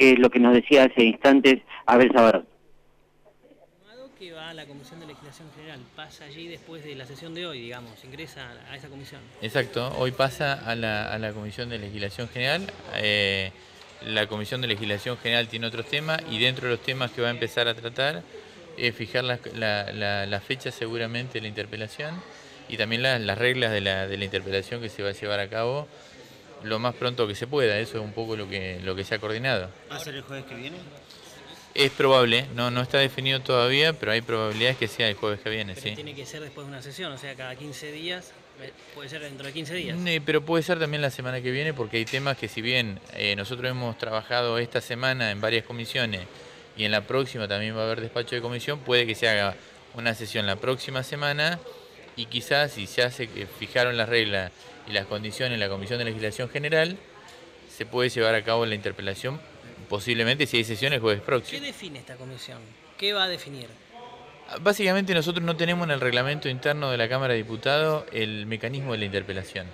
que es lo que nos decía hace instantes Abel Sabarot. que va a la Comisión de Legislación General, pasa allí después de la sesión de hoy, digamos, ingresa a esa comisión. Exacto, hoy pasa a la, a la Comisión de Legislación General. Eh, la Comisión de Legislación General tiene otros temas y dentro de los temas que va a empezar a tratar es fijar la, la, la, fecha seguramente de la interpelación y también las reglas de la, de la interpelación que se va a llevar a cabo lo más pronto que se pueda. Eso es un poco lo que, lo que se ha coordinado. ¿Va a ser el jueves que viene? Es probable, no, no está definido todavía, pero hay probabilidades que sea el jueves que viene, sí. Tiene que ser después de una sesión, o sea, cada 15 días, eh, puede ser dentro de 15 días. pero puede ser también la semana que viene, porque hay temas que si bien eh, nosotros hemos trabajado esta semana en varias comisiones y en la próxima también va a haber despacho de comisión, puede que se haga una sesión la próxima semana y quizás si se hace que fijaron las reglas y las condiciones en la Comisión de Legislación General, se puede llevar a cabo la interpelación posiblemente si hay sesiones jueves próximo. ¿Qué define esta comisión? ¿Qué va a definir? Básicamente nosotros no tenemos en el reglamento interno de la Cámara de Diputados el mecanismo de la interpelación.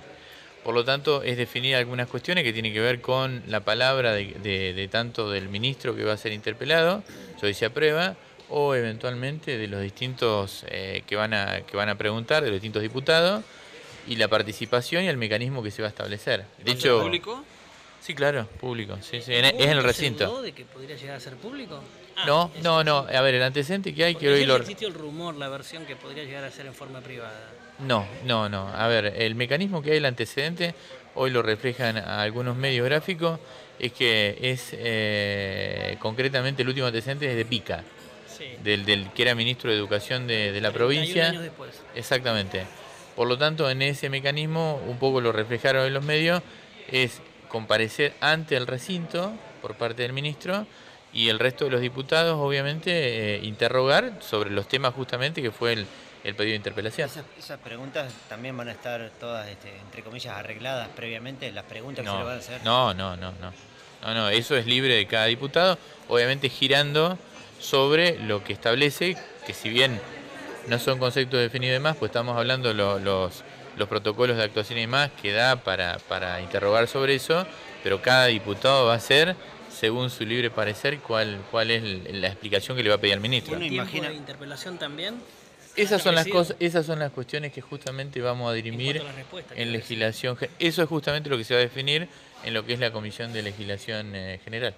Por lo tanto, es definir algunas cuestiones que tienen que ver con la palabra de, tanto del ministro que va a ser interpelado, yo se aprueba, o eventualmente de los distintos eh, que, van a, que van a preguntar, de los distintos diputados, y la participación y el mecanismo que se va a establecer. De hecho, público? Sí, claro, público. Sí, sí, es en el recinto. de que podría llegar a ser público? Ah, no, no, no. A ver, el antecedente que hay, que hoy lo... ¿Existe el rumor, la versión que podría llegar a ser en forma privada? No, no, no. A ver, el mecanismo que hay, el antecedente, hoy lo reflejan algunos medios gráficos, es que es eh, concretamente el último antecedente es de Pica, del, del que era ministro de Educación de, de la provincia. años después. Exactamente. Por lo tanto, en ese mecanismo, un poco lo reflejaron en los medios, es comparecer ante el recinto por parte del ministro y el resto de los diputados, obviamente, eh, interrogar sobre los temas justamente que fue el, pedido de interpelación. Esas, preguntas también van a estar todas, este, entre comillas, arregladas previamente, las preguntas que se le van a hacer. No, no, no, no. No, no, eso es libre de cada diputado, obviamente girando sobre lo que establece, que si bien no son conceptos definidos de más, pues estamos hablando los, los protocolos de actuación y más que da para, para interrogar sobre eso, pero cada diputado va a hacer según su libre parecer cuál, cuál es la explicación que le va a pedir al ministro. ¿Tiempo imagina... de interpelación también? Esas son las cosas, esas son las cuestiones que justamente vamos a dirimir en, legislación. Eso es justamente lo que se va a definir en lo que es la Comisión de Legislación eh, General.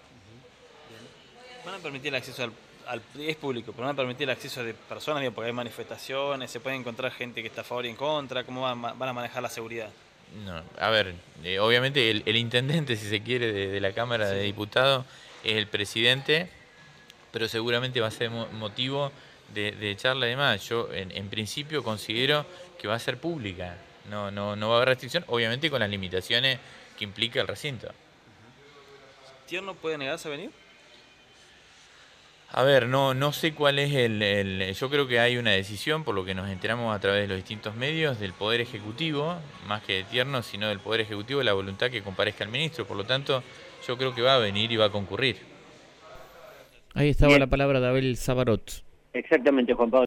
¿Van a permitir el acceso al es público, pero no permitir el acceso de personas, porque hay manifestaciones, se puede encontrar gente que está a favor y en contra, ¿cómo van, a manejar la seguridad? No, a ver, eh, obviamente el, intendente, si se quiere, de, la Cámara de Diputados es el presidente, pero seguramente va a ser motivo de, charla y demás. Yo, en, principio, considero que va a ser pública, no, no, no va a haber restricción, obviamente con las limitaciones que implica el recinto. ¿Tierno puede negarse a venir? A ver, no, no sé cuál es el, Yo creo que hay una decisión, por lo que nos enteramos a través de los distintos medios, del Poder Ejecutivo, más que de Tierno, sino del Poder Ejecutivo, la voluntad que comparezca el ministro. Por lo tanto, yo creo que va a venir y va a concurrir. Ahí estaba la palabra de Abel Sabarot. Exactamente, Juan Pablo.